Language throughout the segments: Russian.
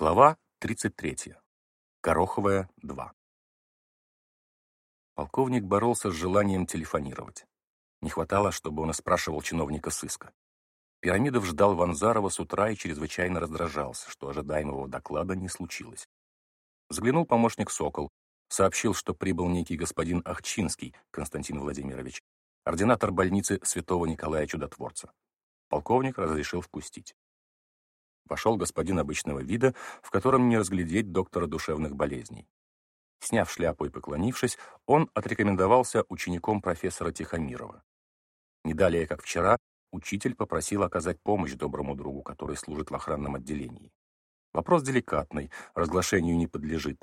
Глава 33. Гороховая, 2. Полковник боролся с желанием телефонировать. Не хватало, чтобы он спрашивал чиновника сыска. Пирамидов ждал Ванзарова с утра и чрезвычайно раздражался, что ожидаемого доклада не случилось. Заглянул помощник Сокол, сообщил, что прибыл некий господин Ахчинский Константин Владимирович, ординатор больницы святого Николая Чудотворца. Полковник разрешил впустить. Вошел господин обычного вида, в котором не разглядеть доктора душевных болезней. Сняв шляпу и поклонившись, он отрекомендовался учеником профессора Тихомирова. Не далее, как вчера, учитель попросил оказать помощь доброму другу, который служит в охранном отделении. Вопрос деликатный, разглашению не подлежит.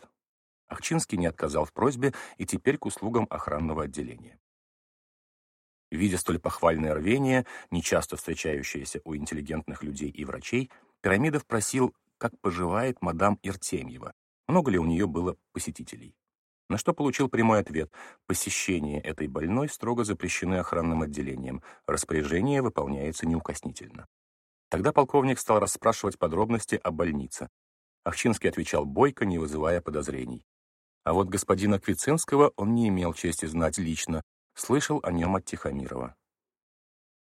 Ахчинский не отказал в просьбе и теперь к услугам охранного отделения. Видя столь похвальное рвение, нечасто встречающееся у интеллигентных людей и врачей, Пирамидов просил, как поживает мадам Иртемьева, много ли у нее было посетителей. На что получил прямой ответ. Посещение этой больной строго запрещены охранным отделением. Распоряжение выполняется неукоснительно. Тогда полковник стал расспрашивать подробности о больнице. Ахчинский отвечал бойко, не вызывая подозрений. А вот господина Квицинского он не имел чести знать лично, слышал о нем от Тихомирова.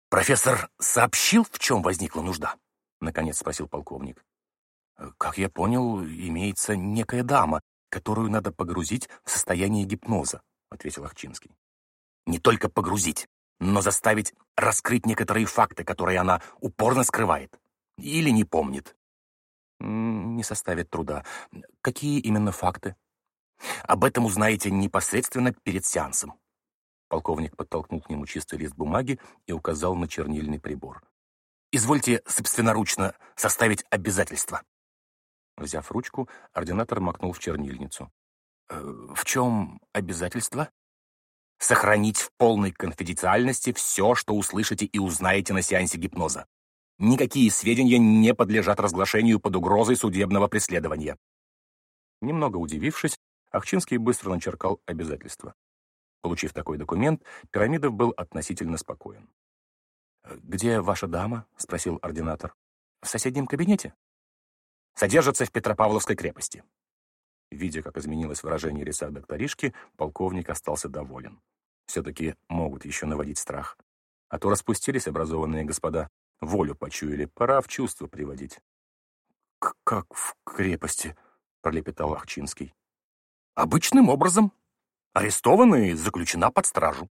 «Профессор сообщил, в чем возникла нужда?» — наконец спросил полковник. «Как я понял, имеется некая дама, которую надо погрузить в состояние гипноза», — ответил Охчинский. «Не только погрузить, но заставить раскрыть некоторые факты, которые она упорно скрывает. Или не помнит». «Не составит труда. Какие именно факты?» «Об этом узнаете непосредственно перед сеансом». Полковник подтолкнул к нему чистый лист бумаги и указал на чернильный прибор. Извольте собственноручно составить обязательства. Взяв ручку, ординатор макнул в чернильницу. «Э, «В чем обязательство?» «Сохранить в полной конфиденциальности все, что услышите и узнаете на сеансе гипноза. Никакие сведения не подлежат разглашению под угрозой судебного преследования». Немного удивившись, Ахчинский быстро начеркал обязательства. Получив такой документ, Пирамидов был относительно спокоен. «Где ваша дама?» — спросил ординатор. «В соседнем кабинете?» «Содержится в Петропавловской крепости». Видя, как изменилось выражение лица докторишки, полковник остался доволен. Все-таки могут еще наводить страх. А то распустились образованные господа, волю почуяли, пора в чувство приводить. «Как в крепости?» — пролепетал Ахчинский. «Обычным образом. Арестована и заключена под стражу».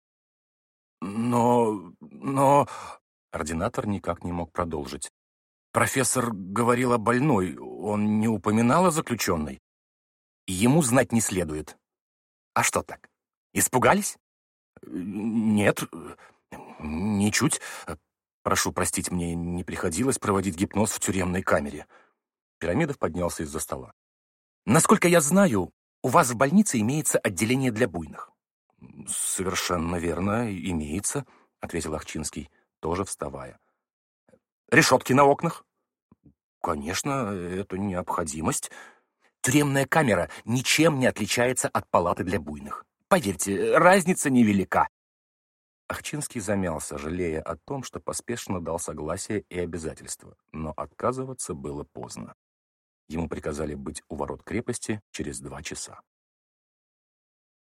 «Но... но...» Ординатор никак не мог продолжить. «Профессор говорил о больной, он не упоминал о заключенной. Ему знать не следует. А что так? Испугались?» «Нет, ничуть. Прошу простить, мне не приходилось проводить гипноз в тюремной камере». Пирамидов поднялся из-за стола. «Насколько я знаю, у вас в больнице имеется отделение для буйных». «Совершенно верно, имеется», — ответил Ахчинский тоже вставая. «Решетки на окнах?» «Конечно, это необходимость. Тюремная камера ничем не отличается от палаты для буйных. Поверьте, разница невелика». Ахчинский замялся, жалея о том, что поспешно дал согласие и обязательства, но отказываться было поздно. Ему приказали быть у ворот крепости через два часа.